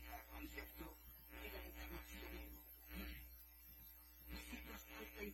cada concepto era internacionalismo. Visitas alta y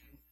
action